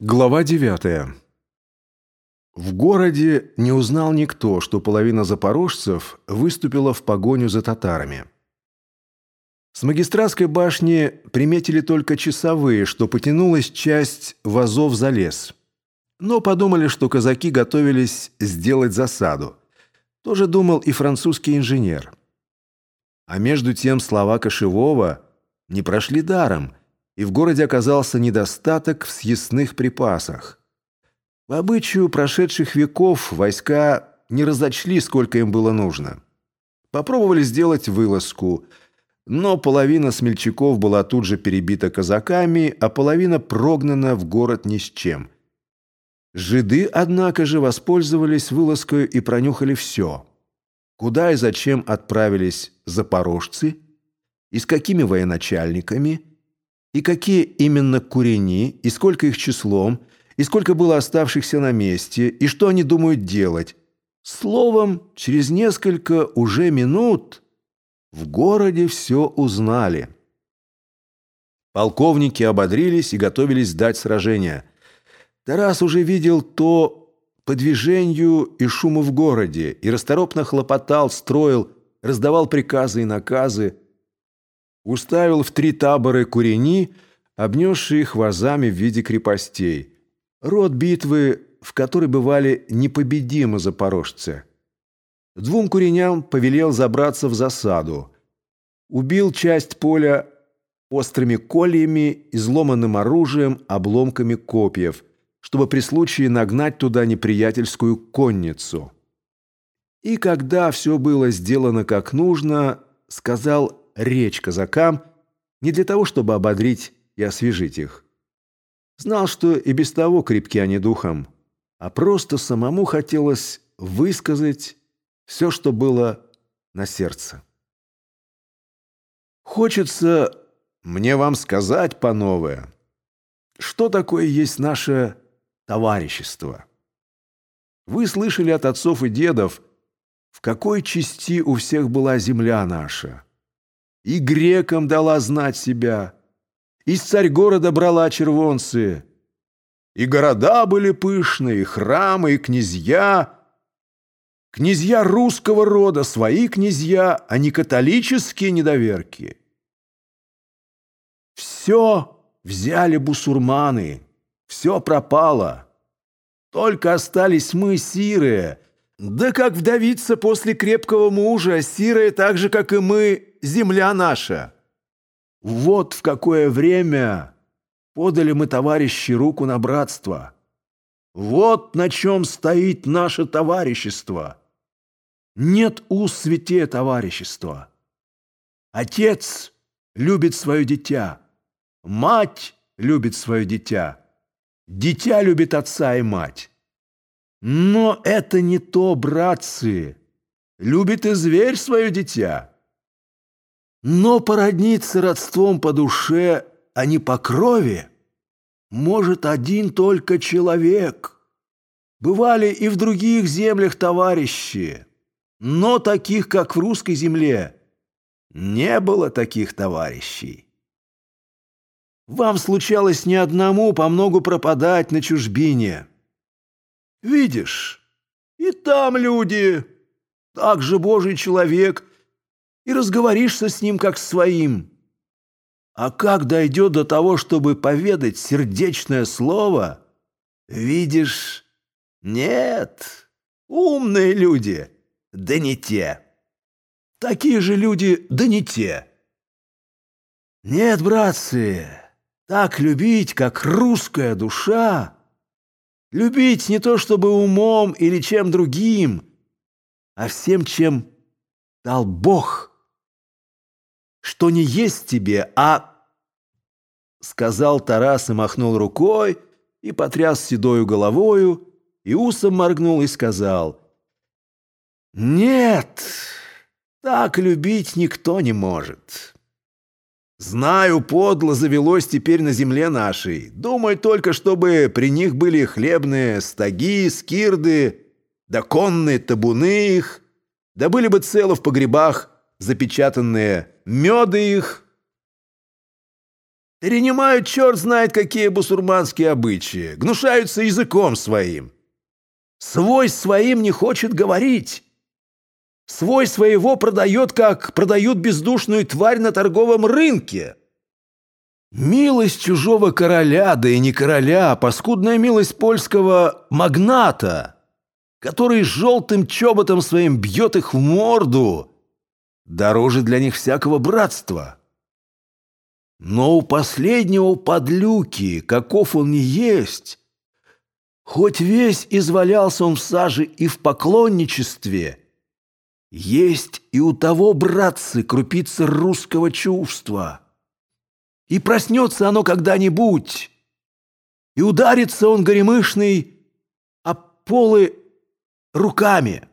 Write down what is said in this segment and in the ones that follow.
Глава 9. В городе не узнал никто, что половина запорожцев выступила в погоню за татарами. С магистратской башни приметили только часовые, что потянулась часть вазов за лес. Но подумали, что казаки готовились сделать засаду. Тоже думал и французский инженер. А между тем слова Кошевого не прошли даром, и в городе оказался недостаток в съестных припасах. В обычаю прошедших веков войска не разочли, сколько им было нужно. Попробовали сделать вылазку, но половина смельчаков была тут же перебита казаками, а половина прогнана в город ни с чем. Жиды, однако же, воспользовались вылазкой и пронюхали все. Куда и зачем отправились запорожцы, и с какими военачальниками – и какие именно курени, и сколько их числом, и сколько было оставшихся на месте, и что они думают делать. Словом, через несколько уже минут в городе все узнали. Полковники ободрились и готовились дать сражение. Тарас уже видел то по движению и шуму в городе, и расторопно хлопотал, строил, раздавал приказы и наказы, уставил в три табора курени, обнесшие их вазами в виде крепостей. Род битвы, в которой бывали непобедимы запорожцы. Двум куреням повелел забраться в засаду. Убил часть поля острыми кольями, изломанным оружием, обломками копьев, чтобы при случае нагнать туда неприятельскую конницу. И когда все было сделано как нужно, сказал речь казакам не для того, чтобы ободрить и освежить их. Знал, что и без того крепки они духом, а просто самому хотелось высказать все, что было на сердце. Хочется мне вам сказать, панове, что такое есть наше товарищество. Вы слышали от отцов и дедов, в какой части у всех была земля наша – и грекам дала знать себя, из царь города брала червонцы, и города были пышные, и храмы, и князья, князья русского рода, свои князья, а не католические недоверки. Все взяли бусурманы, все пропало. Только остались мы, сирые, да как вдовица после крепкого мужа, сирые так же, как и мы, земля наша. Вот в какое время подали мы, товарищи, руку на братство. Вот на чем стоит наше товарищество. Нет у святее товарищества. Отец любит свое дитя, мать любит свое дитя, дитя любит отца и мать. Но это не то, братцы. Любит и зверь свое дитя. Но породниться родством по душе, а не по крови, может один только человек. Бывали и в других землях товарищи, но таких, как в русской земле, не было таких товарищей. Вам случалось не одному по многу пропадать на чужбине. Видишь, и там люди, так же Божий человек — и разговоришься с ним как с своим. А как дойдет до того, чтобы поведать сердечное слово, видишь, нет, умные люди, да не те. Такие же люди, да не те. Нет, братцы, так любить, как русская душа, любить не то чтобы умом или чем другим, а всем, чем дал Бог – что не есть тебе, а...» Сказал Тарас и махнул рукой, и потряс седою головою, и усом моргнул и сказал, «Нет, так любить никто не может». Знаю, подло завелось теперь на земле нашей. Думай только, чтобы при них были хлебные стаги, скирды, да конные табуны их, да были бы целы в погребах запечатанные меды их, Перенимают черт знает какие бусурманские обычаи, гнушаются языком своим. Свой своим не хочет говорить. Свой своего продает, как продают бездушную тварь на торговом рынке. Милость чужого короля, да и не короля, а паскудная милость польского магната, который желтым чоботом своим бьет их в морду, дороже для них всякого братства. Но у последнего подлюки, каков он не есть, хоть весь извалялся он в саже и в поклонничестве, есть и у того, братцы, крупица русского чувства. И проснется оно когда-нибудь, и ударится он горемышный о полы руками,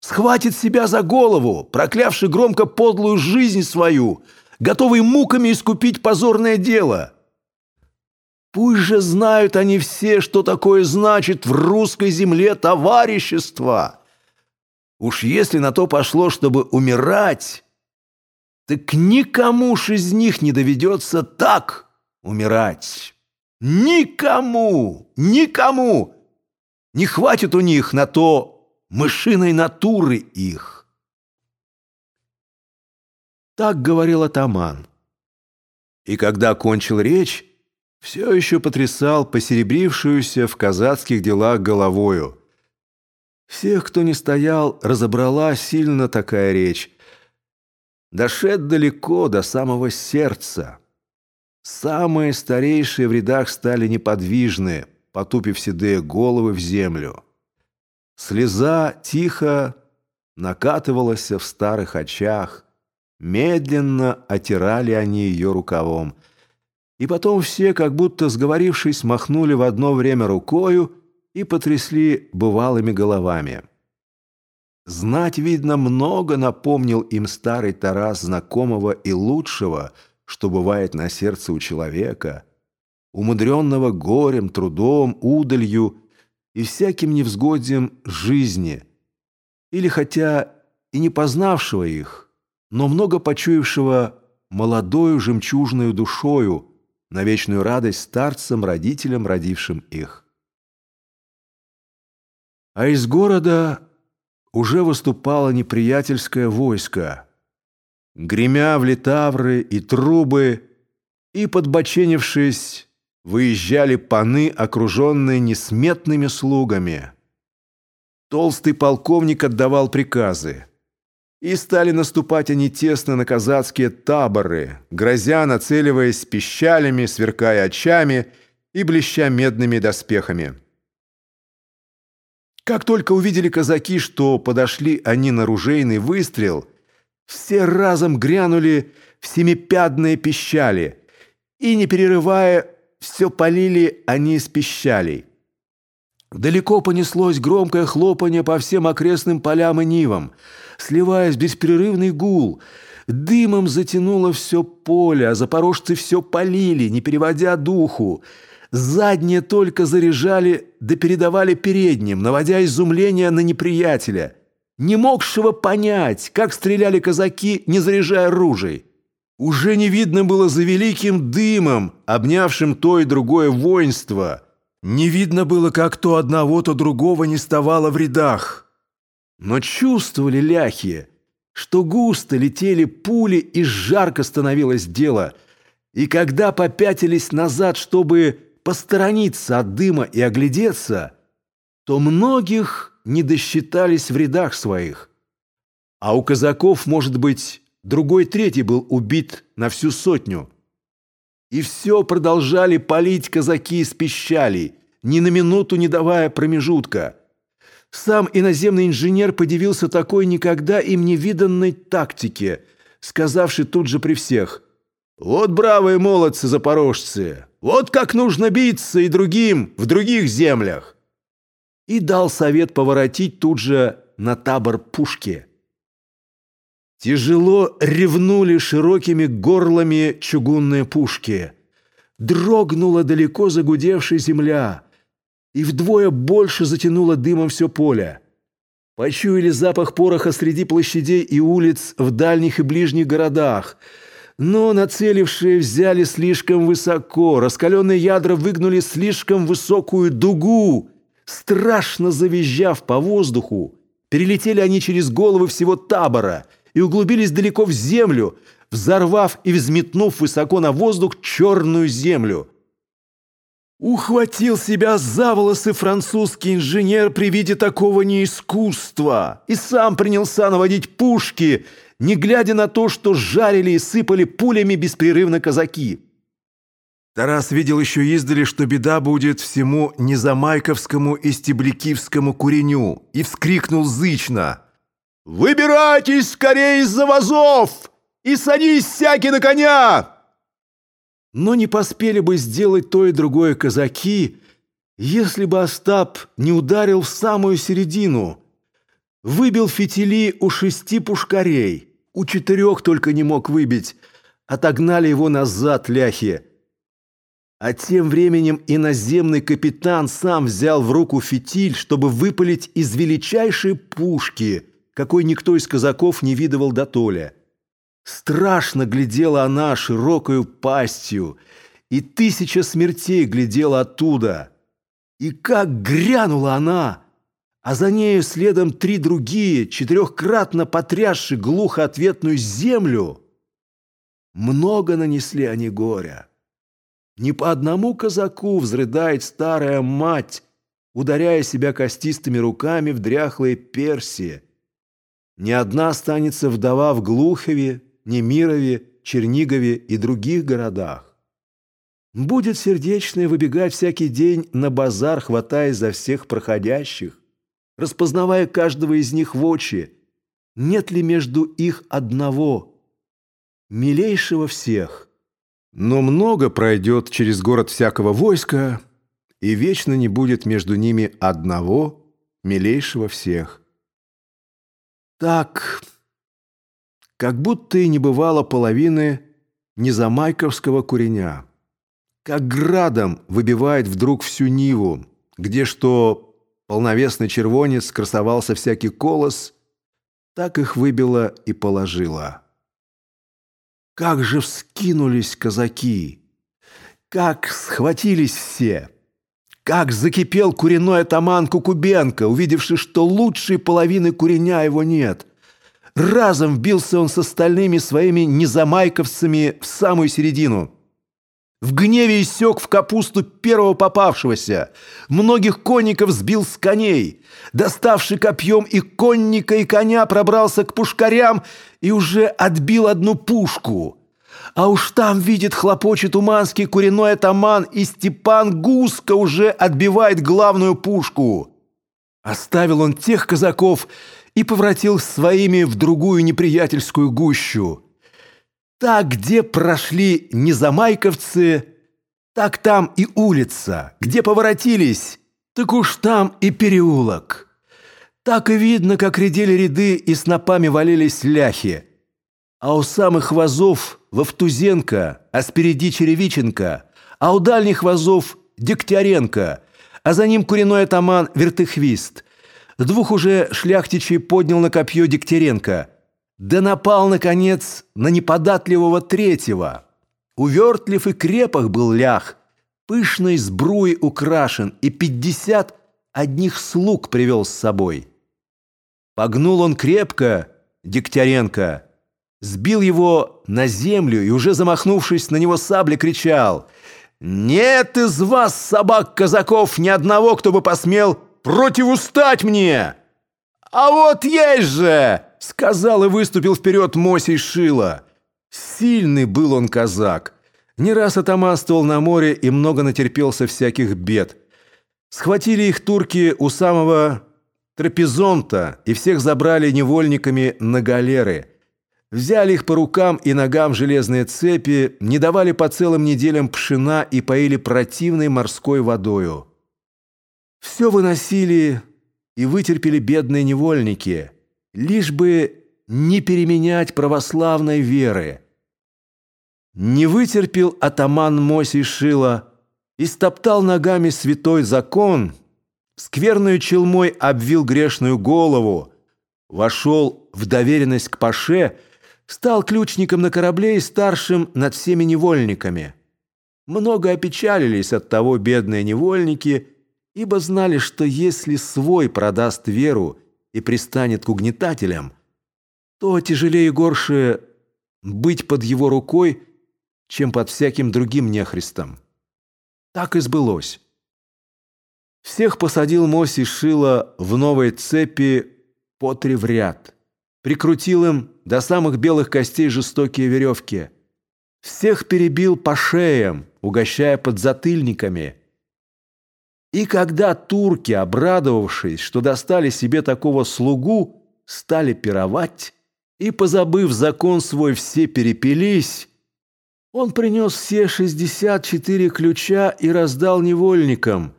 схватит себя за голову, проклявши громко подлую жизнь свою, готовый муками искупить позорное дело. Пусть же знают они все, что такое значит в русской земле товарищество. Уж если на то пошло, чтобы умирать, так никому ж из них не доведется так умирать. Никому, никому не хватит у них на то мышиной натуры их. Так говорил атаман. И когда кончил речь, все еще потрясал посеребрившуюся в казацких делах головою. Всех, кто не стоял, разобрала сильно такая речь, дошед далеко до самого сердца. Самые старейшие в рядах стали неподвижны, потупив седые головы в землю. Слеза тихо накатывалась в старых очах, медленно отирали они ее рукавом. И потом все, как будто сговорившись, махнули в одно время рукою и потрясли бывалыми головами. Знать, видно, много напомнил им старый Тарас знакомого и лучшего, что бывает на сердце у человека, умудренного горем, трудом, удалью и всяким невзгодием жизни, или хотя и не познавшего их, но много почуявшего молодою жемчужную душою на вечную радость старцам, родителям, родившим их. А из города уже выступало неприятельское войско. Гремя в литавры и трубы, и, подбоченившись, выезжали паны, окруженные несметными слугами. Толстый полковник отдавал приказы. И стали наступать они тесно на казацкие таборы, грозя, нацеливаясь пищалями, сверкая очами и блеща медными доспехами. Как только увидели казаки, что подошли они на ружейный выстрел, все разом грянули в семипядные пищали, и, не перерывая, все полили они из пищалей. Далеко понеслось громкое хлопанье по всем окрестным полям и нивам, сливаясь в беспрерывный гул. Дымом затянуло все поле, а запорожцы все полили, не переводя духу. Задние только заряжали да передавали передним, наводя изумление на неприятеля, не могшего понять, как стреляли казаки, не заряжая ружей. Уже не видно было за великим дымом, обнявшим то и другое воинство. Не видно было, как то одного, то другого не ставало в рядах. Но чувствовали ляхи, что густо летели пули и жарко становилось дело. И когда попятились назад, чтобы посторониться от дыма и оглядеться, то многих не досчитались в рядах своих. А у казаков, может быть, другой третий был убит на всю сотню. И все продолжали палить казаки из пищалей, ни на минуту не давая промежутка. Сам иноземный инженер подивился такой никогда им не виданной тактике, сказавший тут же при всех «Вот бравые молодцы-запорожцы! Вот как нужно биться и другим в других землях!» И дал совет поворотить тут же на табор пушки. Тяжело ревнули широкими горлами чугунные пушки. Дрогнула далеко загудевшая земля, и вдвое больше затянуло дымом все поле. Почуяли запах пороха среди площадей и улиц в дальних и ближних городах – Но нацелившие взяли слишком высоко, раскаленные ядра выгнули слишком высокую дугу. Страшно завизжав по воздуху, перелетели они через головы всего табора и углубились далеко в землю, взорвав и взметнув высоко на воздух черную землю. Ухватил себя за волосы французский инженер при виде такого неискусства и сам принялся наводить пушки, не глядя на то, что жарили и сыпали пулями беспрерывно казаки. Тарас видел еще издали, что беда будет всему Незамайковскому и Стеблякивскому куреню, и вскрикнул зычно «Выбирайтесь скорее из-за вазов и садись всякий на коня!» Но не поспели бы сделать то и другое казаки, если бы Остап не ударил в самую середину. Выбил фитили у шести пушкарей, у четырех только не мог выбить, отогнали его назад ляхи. А тем временем иноземный капитан сам взял в руку фитиль, чтобы выпалить из величайшей пушки, какой никто из казаков не видывал до толя. Страшно глядела она широкою пастью, и тысяча смертей глядела оттуда. И как грянула она, а за нею следом три другие, четырехкратно потрясши глухо ответную землю. Много нанесли они горя. Не по одному казаку взрыдает старая мать, ударяя себя костистыми руками в дряхлые персии. Не одна останется вдова в Глухове, Немирове, Чернигове и других городах. Будет сердечное выбегать всякий день на базар, хватаясь за всех проходящих, распознавая каждого из них в очи, нет ли между их одного, милейшего всех. Но много пройдет через город всякого войска, и вечно не будет между ними одного, милейшего всех. Так как будто и не бывало половины незамайковского куреня. Как градом выбивает вдруг всю Ниву, где что полновесный червонец красовался всякий колос, так их выбило и положило. Как же вскинулись казаки! Как схватились все! Как закипел куриной атаман Кукубенко, увидевший, что лучшей половины куреня его нет, Разом вбился он с остальными своими незамайковцами в самую середину. В гневе иссек в капусту первого попавшегося. Многих конников сбил с коней. Доставший копьем и конника, и коня, пробрался к пушкарям и уже отбил одну пушку. А уж там, видит, хлопочет уманский куриной атаман, и Степан Гуско уже отбивает главную пушку. Оставил он тех казаков, и поворотил своими в другую неприятельскую гущу. Так, где прошли незамайковцы, так там и улица, где поворотились, так уж там и переулок. Так и видно, как редели ряды и снопами валились ляхи. А у самых вазов Вовтузенко, а спереди Черевиченко, а у дальних вазов Дегтяренко, а за ним куриной атаман Вертыхвист – Двух уже шляхтичей поднял на копье Дегтяренко. Да напал, наконец, на неподатливого третьего. Увертлив и крепах был лях, пышной сбруей украшен, и пятьдесят одних слуг привел с собой. Погнул он крепко, Дегтяренко, сбил его на землю и, уже замахнувшись на него сабли, кричал «Нет из вас, собак-казаков, ни одного, кто бы посмел противустать мне!» «А вот есть же!» — сказал и выступил вперед Мосей Шила. Сильный был он казак. Не раз отомаствовал на море и много натерпелся всяких бед. Схватили их турки у самого трапезонта и всех забрали невольниками на галеры. Взяли их по рукам и ногам железные цепи, не давали по целым неделям пшена и поили противной морской водою. Все выносили и вытерпели бедные невольники, лишь бы не переменять православной веры. Не вытерпел атаман Мосий Шила стоптал ногами святой закон, скверную челмой обвил грешную голову, вошел в доверенность к Паше, Стал ключником на корабле и старшим над всеми невольниками. Много опечалились от того бедные невольники, ибо знали, что если свой продаст веру и пристанет к угнетателям, то тяжелее и горше быть под его рукой, чем под всяким другим нехристом. Так и сбылось. Всех посадил Моси Шила в новой цепи по три в ряд. Прикрутил им до самых белых костей жестокие веревки. Всех перебил по шеям, угощая подзатыльниками. И когда турки, обрадовавшись, что достали себе такого слугу, стали пировать, и, позабыв закон свой, все перепились, он принес все шестьдесят четыре ключа и раздал невольникам,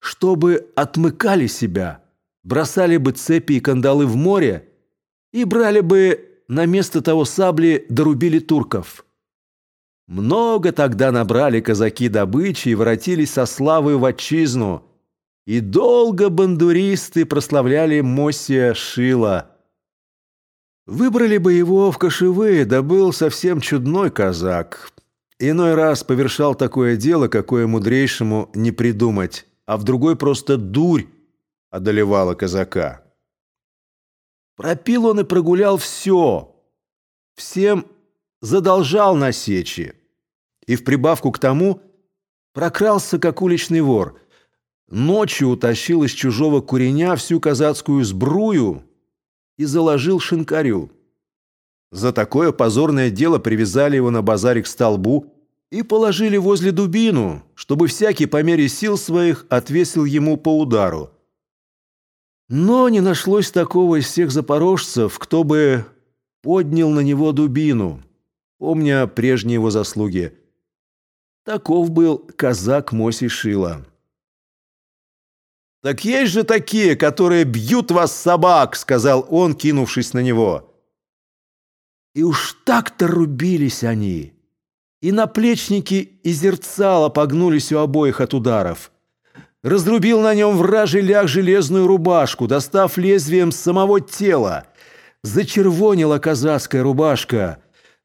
чтобы отмыкали себя, бросали бы цепи и кандалы в море и брали бы на место того сабли дорубили турков. Много тогда набрали казаки добычи и воротились со славой в отчизну, и долго бандуристы прославляли Мосия Шила – Выбрали бы его в кошевые, да был совсем чудной казак. Иной раз повершал такое дело, какое мудрейшему не придумать, а в другой просто дурь одолевала казака. Пропил он и прогулял все. Всем задолжал на сечи. И в прибавку к тому прокрался, как уличный вор. Ночью утащил из чужого куреня всю казацкую сбрую — и заложил шинкарю. За такое позорное дело привязали его на базаре к столбу и положили возле дубину, чтобы всякий по мере сил своих отвесил ему по удару. Но не нашлось такого из всех запорожцев, кто бы поднял на него дубину, помня прежние его заслуги. Таков был казак Моси Шила. «Так есть же такие, которые бьют вас собак», — сказал он, кинувшись на него. И уж так-то рубились они. И наплечники и зерцало погнулись у обоих от ударов. Разрубил на нем вражий ляг железную рубашку, достав лезвием самого тела. Зачервонила казацкая рубашка,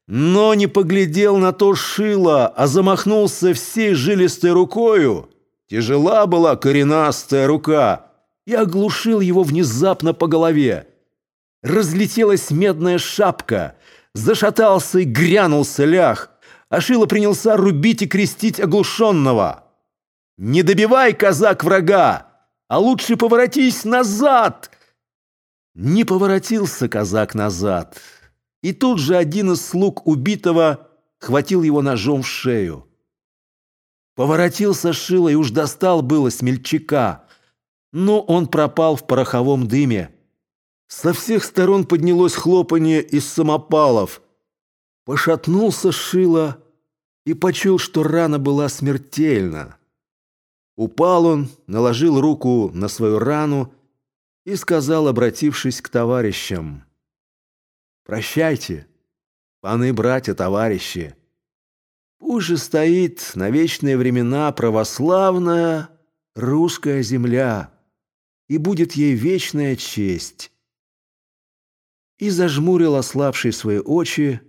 но не поглядел на то шило, а замахнулся всей жилистой рукою — Тяжела была коренастая рука и оглушил его внезапно по голове. Разлетелась медная шапка, зашатался и грянулся лях, а Шило принялся рубить и крестить оглушенного. «Не добивай, казак, врага, а лучше поворотись назад!» Не поворотился казак назад, и тут же один из слуг убитого хватил его ножом в шею. Поворотился Шило и уж достал было смельчака, но он пропал в пороховом дыме. Со всех сторон поднялось хлопанье из самопалов. Пошатнулся Шило и почул, что рана была смертельна. Упал он, наложил руку на свою рану и сказал, обратившись к товарищам, «Прощайте, паны, братья, товарищи, Пусть же стоит на вечные времена православная русская земля, и будет ей вечная честь. И зажмурил ослабшие свои очи,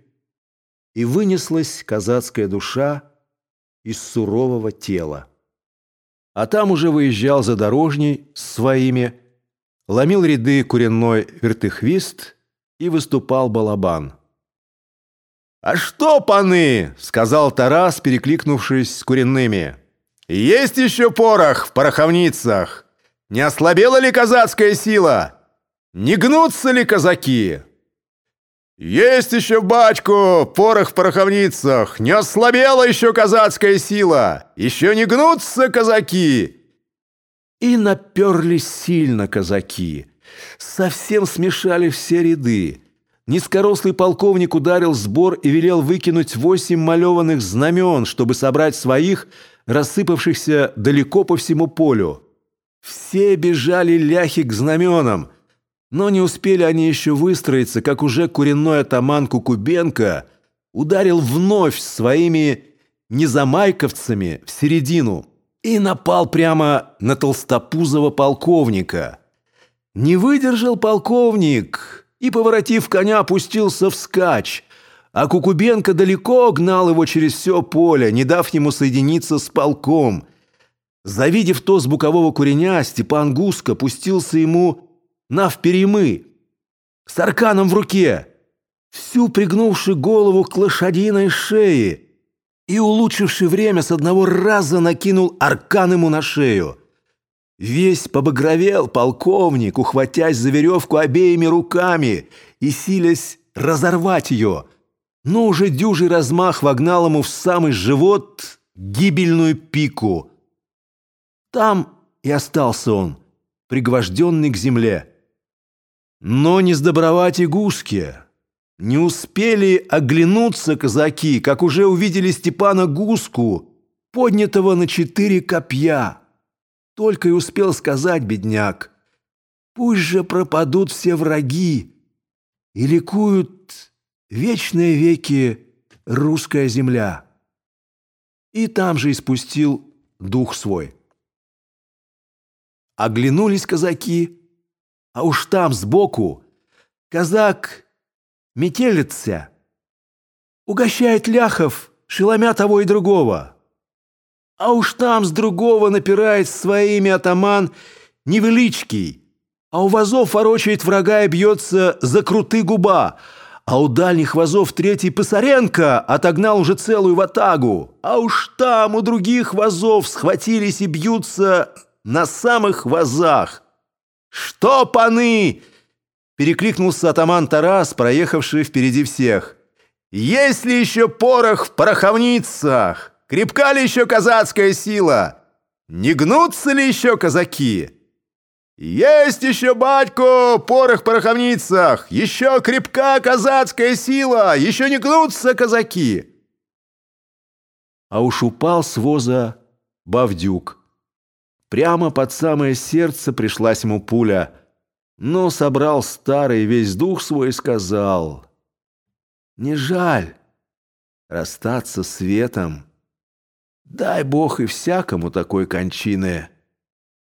и вынеслась казацкая душа из сурового тела. А там уже выезжал задорожней с своими, ломил ряды куренной вертыхвист и выступал балабан. «А что, паны?» — сказал Тарас, перекликнувшись с куренными. «Есть еще порох в пороховницах? Не ослабела ли казацкая сила? Не гнутся ли казаки?» «Есть еще, бачку, порох в пороховницах! Не ослабела еще казацкая сила! Еще не гнутся казаки!» И наперлись сильно казаки. Совсем смешали все ряды. Низкорослый полковник ударил сбор и велел выкинуть восемь малеванных знамен, чтобы собрать своих, рассыпавшихся далеко по всему полю. Все бежали ляхи к знаменам, но не успели они еще выстроиться, как уже куренной атаман Кукубенко ударил вновь своими незамайковцами в середину и напал прямо на толстопузого полковника. Не выдержал полковник и, поворотив коня, опустился вскачь, а Кукубенко далеко гнал его через все поле, не дав ему соединиться с полком. Завидев то с букового куреня, Степан Гуско пустился ему навперемы, с арканом в руке, всю пригнувши голову к лошадиной шее и, улучшивши время, с одного раза накинул аркан ему на шею. Весь побагровел полковник, ухватясь за веревку обеими руками и силясь разорвать ее. Но уже дюжий размах вогнал ему в самый живот гибельную пику. Там и остался он, пригвожденный к земле. Но не сдобровать и гуски. Не успели оглянуться казаки, как уже увидели Степана Гуску, поднятого на четыре копья. Только и успел сказать бедняк, «Пусть же пропадут все враги и ликуют вечные веки русская земля». И там же испустил дух свой. Оглянулись казаки, а уж там сбоку казак метелится, угощает ляхов, шеломя того и другого. А уж там с другого напирает своими атаман Невеличкий, а у вазов ворочает врага и бьется за круты губа, а у дальних вазов третий Писаренко отогнал уже целую ватагу, а уж там у других вазов схватились и бьются на самых вазах. «Что, паны?» – перекликнулся атаман Тарас, проехавший впереди всех. «Есть ли еще порох в пороховницах?» Крепка ли еще казацкая сила? Не гнутся ли еще казаки? Есть еще, батько, порох в пороховницах! Еще крепка казацкая сила! Еще не гнутся казаки!» А уж упал с воза Бавдюк. Прямо под самое сердце пришлась ему пуля, но собрал старый весь дух свой и сказал, «Не жаль расстаться с светом». Дай Бог и всякому такой кончины.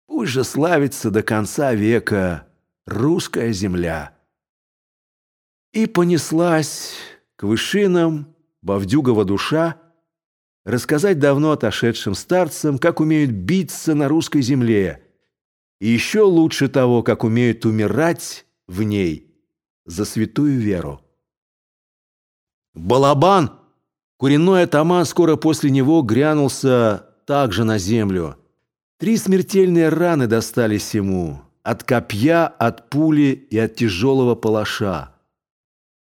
Пусть же славится до конца века русская земля. И понеслась к вышинам Бавдюгова душа рассказать давно отошедшим старцам, как умеют биться на русской земле, и еще лучше того, как умеют умирать в ней за святую веру. Балабан — Куренной атаман скоро после него грянулся также на землю. Три смертельные раны достались ему от копья, от пули и от тяжелого палаша.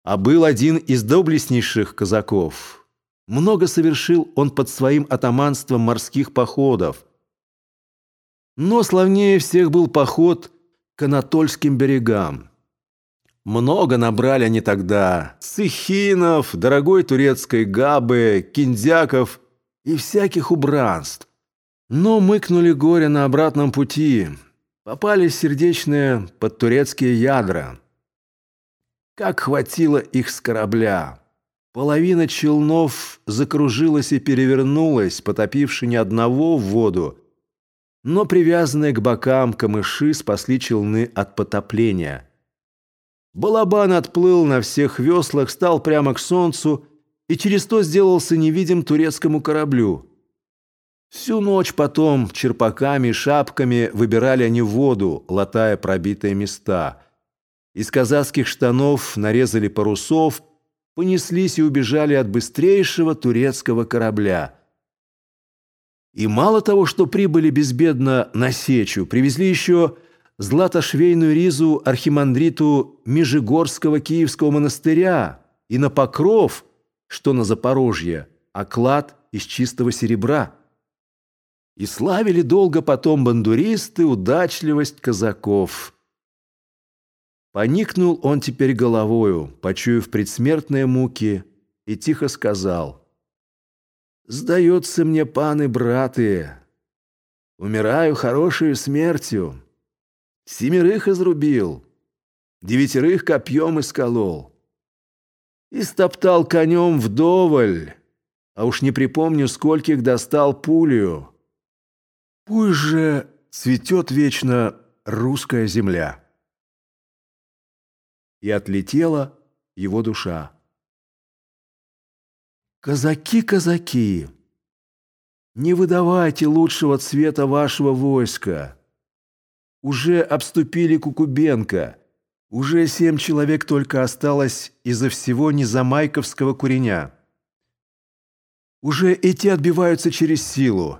А был один из доблестнейших казаков. Много совершил он под своим атаманством морских походов. Но славнее всех был поход к Анатольским берегам. Много набрали они тогда. Сыхинов, дорогой турецкой габы, киндяков и всяких убранств. Но мыкнули горе на обратном пути. Попали сердечные под турецкие ядра. Как хватило их с корабля. Половина челнов закружилась и перевернулась, потопивши ни одного в воду. Но привязанные к бокам камыши спасли челны от потопления – Балабан отплыл на всех веслах, стал прямо к солнцу и через то сделался невидим турецкому кораблю. Всю ночь потом черпаками и шапками выбирали они воду, латая пробитые места. Из казацких штанов нарезали парусов, понеслись и убежали от быстрейшего турецкого корабля. И мало того, что прибыли безбедно на сечу, привезли еще златошвейную ризу архимандриту Межигорского Киевского монастыря и на покров, что на Запорожье, оклад из чистого серебра. И славили долго потом бандуристы удачливость казаков. Поникнул он теперь головою, почуяв предсмертные муки, и тихо сказал, «Сдается мне, паны, браты, умираю хорошей смертью». Семерых изрубил, девятерых копьем исколол. И стоптал конем вдоволь, а уж не припомню, скольких достал пулю. Пусть же цветет вечно русская земля. И отлетела его душа. Казаки, казаки, не выдавайте лучшего цвета вашего войска. Уже обступили Кукубенко. Уже семь человек только осталось из-за всего незамайковского куреня. Уже эти отбиваются через силу.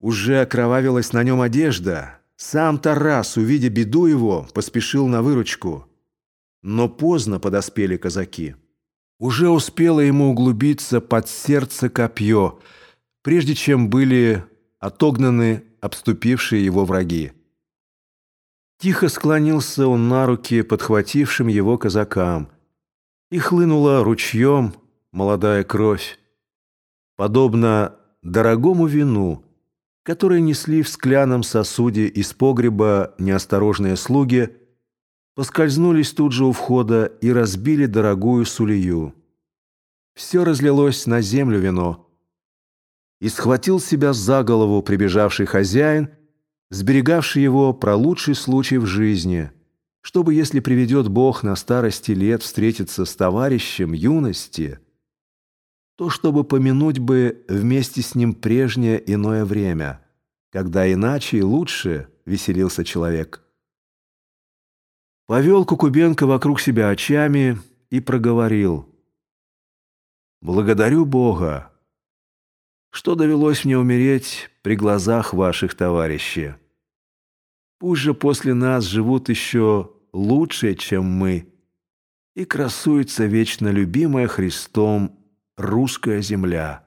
Уже окровавилась на нем одежда. Сам Тарас, увидя беду его, поспешил на выручку. Но поздно подоспели казаки. Уже успело ему углубиться под сердце копье, прежде чем были отогнаны обступившие его враги. Тихо склонился он на руки подхватившим его казакам, и хлынула ручьем молодая кровь, подобно дорогому вину, которое несли в скляном сосуде из погреба неосторожные слуги, поскользнулись тут же у входа и разбили дорогую сулею. Все разлилось на землю вино. И схватил себя за голову прибежавший хозяин, сберегавший его про лучший случай в жизни, чтобы, если приведет Бог на старости лет встретиться с товарищем юности, то чтобы помянуть бы вместе с ним прежнее иное время, когда иначе и лучше веселился человек. Повел Кукубенко вокруг себя очами и проговорил. «Благодарю Бога, что довелось мне умереть при глазах ваших товарищей. Пусть же после нас живут еще лучше, чем мы, и красуется вечно любимая Христом русская земля».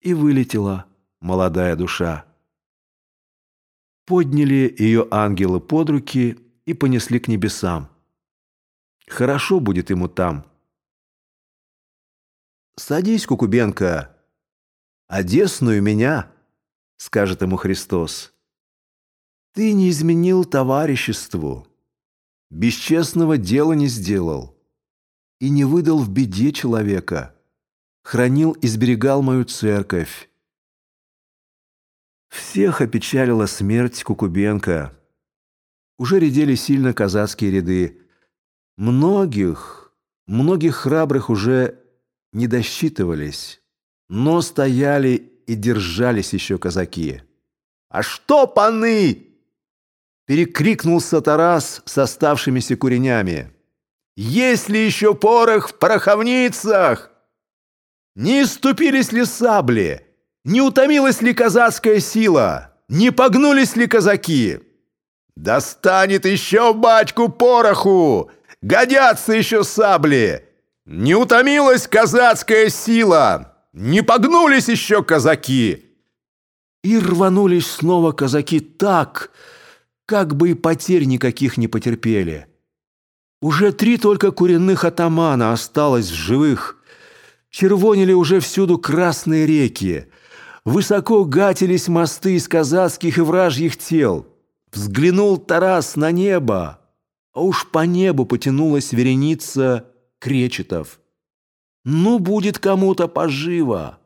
И вылетела молодая душа. Подняли ее ангелы под руки и понесли к небесам. Хорошо будет ему там. «Садись, Кукубенко, одесную меня», — скажет ему Христос. «Ты не изменил товариществу, бесчестного дела не сделал и не выдал в беде человека, хранил и сберегал мою церковь. Всех опечалила смерть Кукубенко» уже редели сильно казацкие ряды. Многих, многих храбрых уже не досчитывались, но стояли и держались еще казаки. «А что, паны?» Перекрикнулся Тарас с оставшимися куренями. «Есть ли еще порох в пороховницах? Не иступились ли сабли? Не утомилась ли казацкая сила? Не погнулись ли казаки?» Достанет еще батьку пороху! Годятся еще сабли! Не утомилась казацкая сила! Не погнулись еще казаки!» И рванулись снова казаки так, как бы и потерь никаких не потерпели. Уже три только куренных атамана осталось в живых. Червонили уже всюду красные реки. Высоко гатились мосты из казацких и вражьих тел. Взглянул Тарас на небо, а уж по небу потянулась вереница кречетов. Ну, будет кому-то поживо.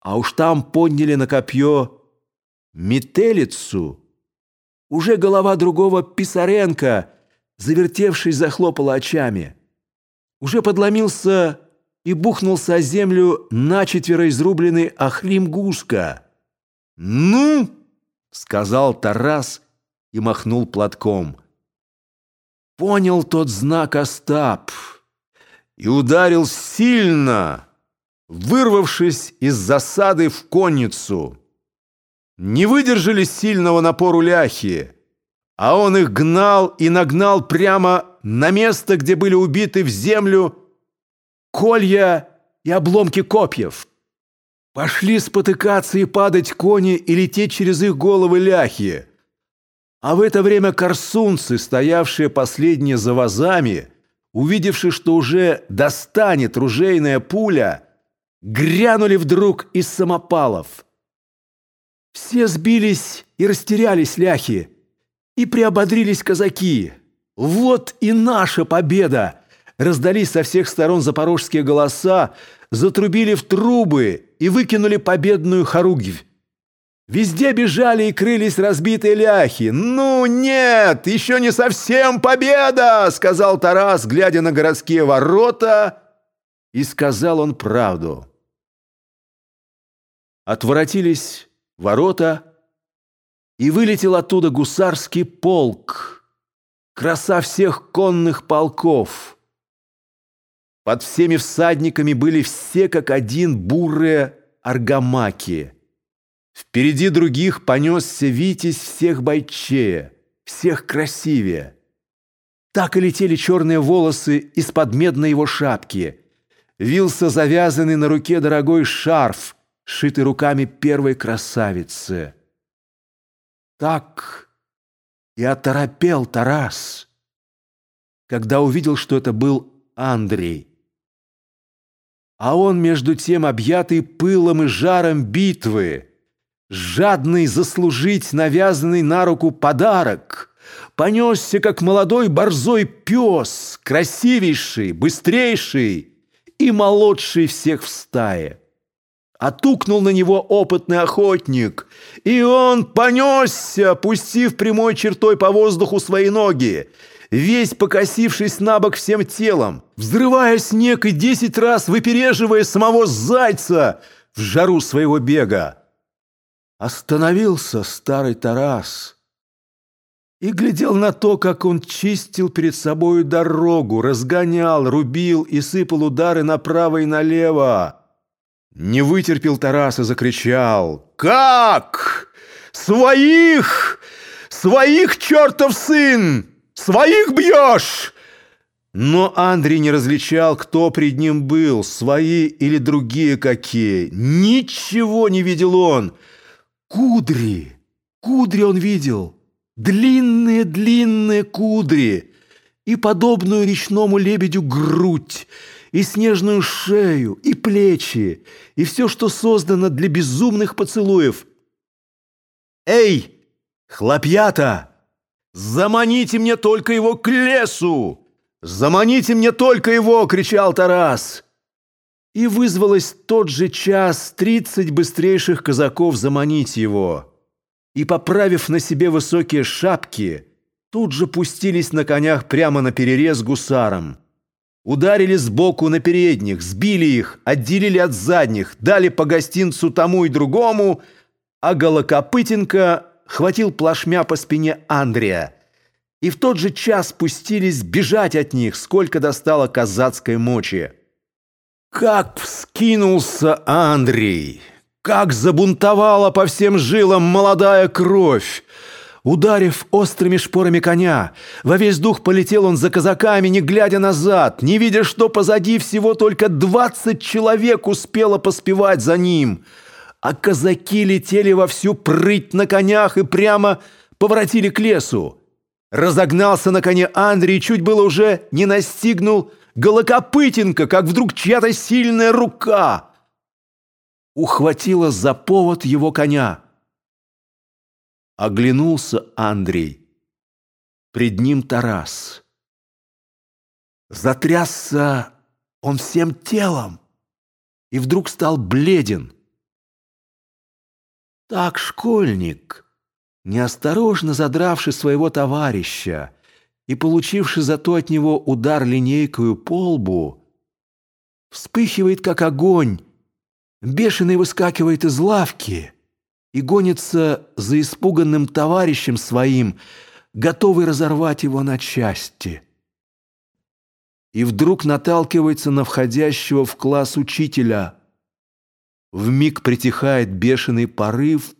А уж там подняли на копье метелицу. Уже голова другого Писаренко, завертевшись, захлопала очами. Уже подломился и бухнулся о землю начетверо изрубленный Ахрим Гуска. «Ну!» — сказал Тарас и махнул платком. Понял тот знак Остап и ударил сильно, вырвавшись из засады в конницу. Не выдержали сильного напору ляхи, а он их гнал и нагнал прямо на место, где были убиты в землю колья и обломки копьев. Пошли спотыкаться и падать кони и лететь через их головы ляхи. А в это время корсунцы, стоявшие последние за вазами, увидевши, что уже достанет ружейная пуля, грянули вдруг из самопалов. Все сбились и растерялись ляхи, и приободрились казаки. Вот и наша победа! Раздались со всех сторон запорожские голоса, затрубили в трубы и выкинули победную хоругвь. Везде бежали и крылись разбитые ляхи. «Ну нет, еще не совсем победа!» — сказал Тарас, глядя на городские ворота и сказал он правду. Отворотились ворота, и вылетел оттуда гусарский полк, краса всех конных полков. Под всеми всадниками были все как один бурые аргамаки. Впереди других понесся Витязь всех бойчее, всех красивее. Так и летели черные волосы из-под медной его шапки. Вился завязанный на руке дорогой шарф, шитый руками первой красавицы. Так и оторопел Тарас, когда увидел, что это был Андрей. А он, между тем, объятый пылом и жаром битвы, жадный заслужить навязанный на руку подарок — понесся, как молодой борзой пес, красивейший, быстрейший и молодший всех в стае. Отукнул на него опытный охотник, и он понесся, пустив прямой чертой по воздуху свои ноги, весь покосившись на бок всем телом, взрывая снег и десять раз выпереживая самого зайца в жару своего бега. Остановился старый Тарас — и глядел на то, как он чистил перед собою дорогу, разгонял, рубил и сыпал удары направо и налево. Не вытерпел Тарас и закричал «Как? Своих! Своих, чертов сын! Своих бьешь!» Но Андрей не различал, кто пред ним был, свои или другие какие. Ничего не видел он. Кудри, кудри он видел длинные-длинные кудри и подобную речному лебедю грудь, и снежную шею, и плечи, и все, что создано для безумных поцелуев. «Эй, хлопьята, заманите мне только его к лесу! Заманите мне только его!» — кричал Тарас. И вызвалось тот же час тридцать быстрейших казаков заманить его и, поправив на себе высокие шапки, тут же пустились на конях прямо на перерез гусарам. Ударили сбоку на передних, сбили их, отделили от задних, дали по гостинцу тому и другому, а Голокопытенко хватил плашмя по спине Андрея, и в тот же час пустились бежать от них, сколько достало казацкой мочи. Как вскинулся Андрей! Как забунтовала по всем жилам молодая кровь! Ударив острыми шпорами коня, во весь дух полетел он за казаками, не глядя назад, не видя, что позади всего только двадцать человек успело поспевать за ним. А казаки летели во всю прыть на конях и прямо поворотили к лесу. Разогнался на коне Андрей чуть было уже не настигнул Голокопытенко, как вдруг чья-то сильная рука — ухватила за повод его коня. Оглянулся Андрей. Пред ним Тарас. Затрясся он всем телом и вдруг стал бледен. Так школьник, неосторожно задравший своего товарища и получивший зато от него удар линейкою по лбу, вспыхивает, как огонь, Бешеный выскакивает из лавки и гонится за испуганным товарищем своим, готовый разорвать его на части. И вдруг наталкивается на входящего в класс учителя. Вмиг притихает бешеный порыв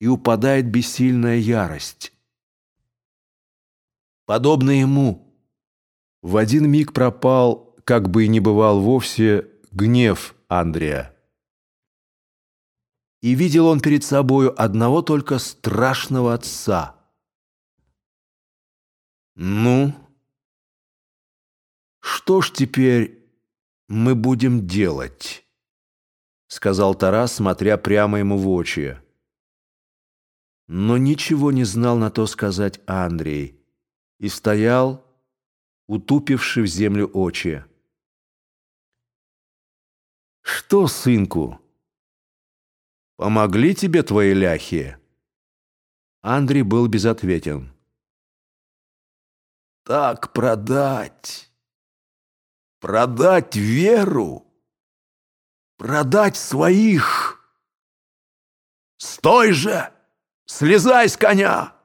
и упадает бессильная ярость. Подобно ему, в один миг пропал, как бы и не бывал вовсе, гнев Андрея. И видел он перед собою одного только страшного отца. «Ну, что ж теперь мы будем делать?» Сказал Тарас, смотря прямо ему в очи. Но ничего не знал на то сказать Андрей и стоял, утупивший в землю очи. «Что, сынку? Помогли тебе твои ляхи?» Андрей был безответен. «Так продать! Продать веру? Продать своих? Стой же! Слезай с коня!»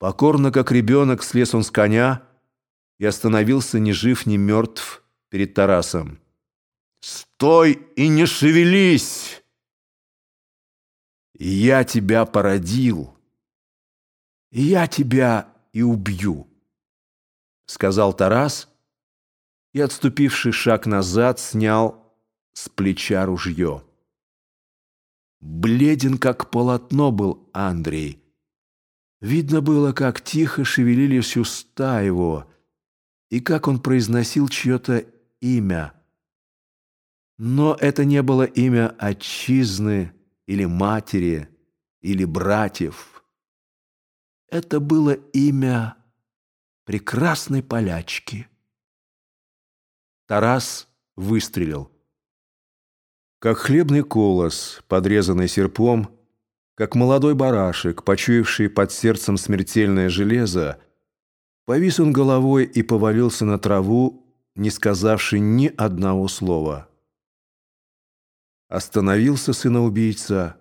Покорно, как ребенок, слез он с коня и остановился ни жив, ни мертв перед Тарасом. «Стой и не шевелись! Я тебя породил, я тебя и убью!» Сказал Тарас и, отступивший шаг назад, снял с плеча ружье. Бледен, как полотно, был Андрей. Видно было, как тихо шевелились уста его, и как он произносил чье-то имя. Но это не было имя отчизны или матери, или братьев. Это было имя прекрасной полячки. Тарас выстрелил. Как хлебный колос, подрезанный серпом, как молодой барашек, почуявший под сердцем смертельное железо, повис он головой и повалился на траву, не сказавший ни одного слова. Остановился сыноубийца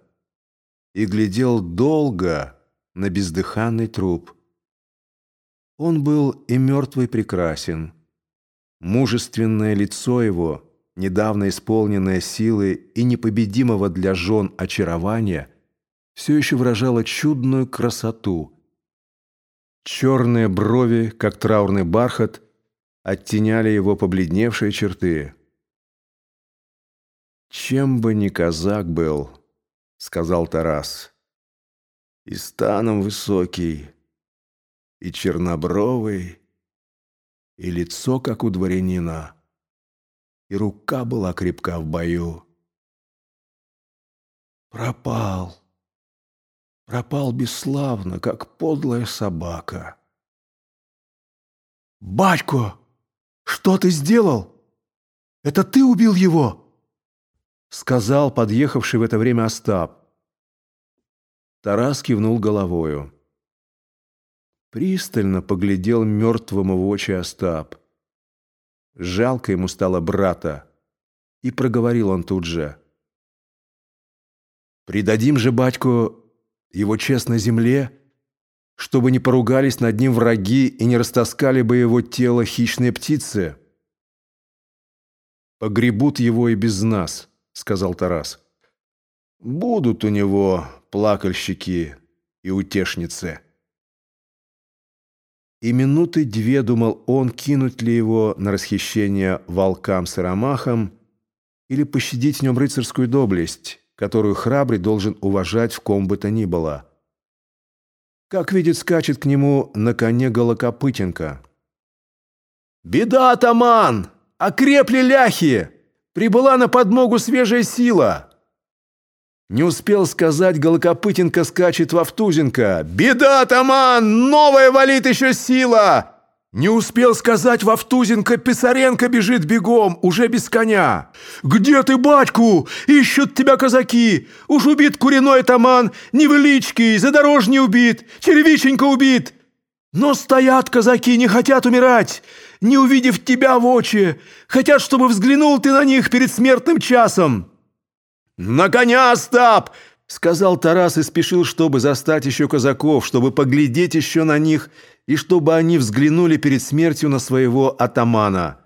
и глядел долго на бездыханный труп. Он был и мертвый прекрасен. Мужественное лицо его — недавно исполненная силы и непобедимого для жен очарования, все еще выражала чудную красоту. Черные брови, как траурный бархат, оттеняли его побледневшие черты. «Чем бы ни казак был», — сказал Тарас, — «и станом высокий, и чернобровый, и лицо, как у дворянина» и рука была крепка в бою. Пропал. Пропал бесславно, как подлая собака. «Батько, что ты сделал? Это ты убил его?» Сказал подъехавший в это время Остап. Тарас кивнул головою. Пристально поглядел мертвому в очи Остап. Жалко ему стало брата. И проговорил он тут же. «Предадим же батьку его честной земле, чтобы не поругались над ним враги и не растаскали бы его тело хищные птицы». «Погребут его и без нас», — сказал Тарас. «Будут у него плакальщики и утешницы». И минуты две думал он, кинуть ли его на расхищение волкам-сыромахам или пощадить в нем рыцарскую доблесть, которую храбрый должен уважать в ком бы то ни было. Как видит, скачет к нему на коне Голокопытенко. «Беда, атаман! Окрепли ляхи! Прибыла на подмогу свежая сила!» Не успел сказать, Голокопытенко скачет во Втузенко. «Беда, атаман! Новая валит еще сила!» Не успел сказать Вовтузенко, Писаренко бежит бегом, уже без коня. «Где ты, батьку? Ищут тебя казаки! Уж убит куриной атаман, Невеличкий, задорожный убит, Черевиченько убит!» Но стоят казаки, не хотят умирать, не увидев тебя в очи, хотят, чтобы взглянул ты на них перед смертным часом. «На коня, Остап!» — сказал Тарас и спешил, чтобы застать еще казаков, чтобы поглядеть еще на них и чтобы они взглянули перед смертью на своего атамана.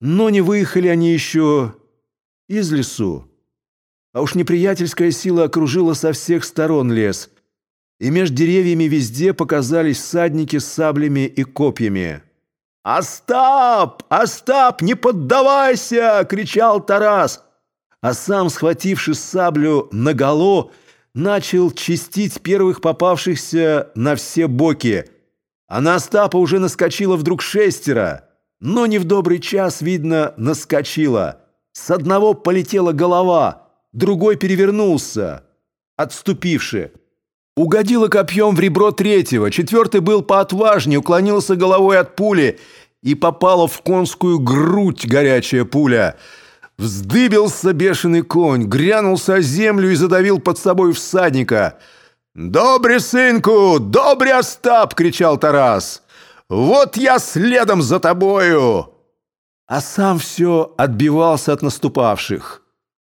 Но не выехали они еще из лесу. А уж неприятельская сила окружила со всех сторон лес, и между деревьями везде показались всадники с саблями и копьями. «Остап! Остап, не поддавайся!» — кричал Тарас а сам, схвативши саблю наголо, начал чистить первых попавшихся на все боки. А на Остапа уже наскочило вдруг шестеро, но не в добрый час, видно, наскочило. С одного полетела голова, другой перевернулся, отступивши. Угодило копьем в ребро третьего, четвертый был поотважнее, уклонился головой от пули и попала в конскую грудь горячая пуля — Вздыбился бешеный конь, грянулся о землю и задавил под собой всадника. «Добре, сынку! Добре, Остап!» — кричал Тарас. Вот я следом за тобою!» А сам все отбивался от наступавших.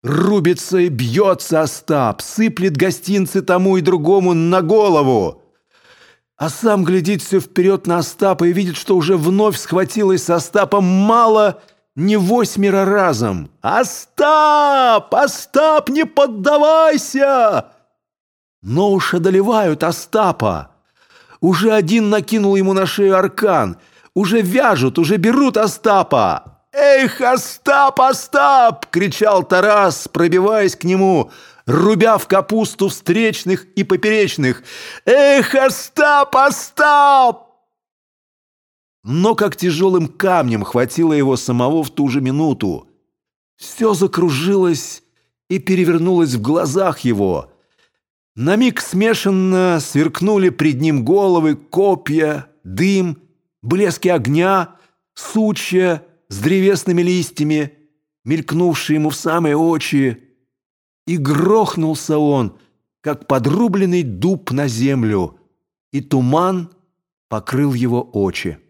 Рубится и бьется Остап, сыплет гостинцы тому и другому на голову. А сам глядит все вперед на Остапа и видит, что уже вновь схватилась с Остапом мало не восьмеро разом. «Остап! Остап, не поддавайся!» Но уж одолевают Остапа. Уже один накинул ему на шею аркан. Уже вяжут, уже берут Остапа. «Эх, Остап, Остап!» — кричал Тарас, пробиваясь к нему, рубя в капусту встречных и поперечных. «Эх, Остап, Остап!» Но как тяжелым камнем хватило его самого в ту же минуту. Все закружилось и перевернулось в глазах его. На миг смешанно сверкнули пред ним головы, копья, дым, блески огня, сучья, с древесными листьями, мелькнувшие ему в самые очи, и грохнулся он, как подрубленный дуб на землю, и туман покрыл его очи.